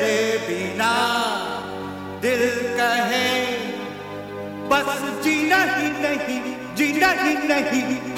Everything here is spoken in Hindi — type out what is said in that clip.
तेरे बिना दिल कहे बस जीना ही नहीं जीना ही नहीं।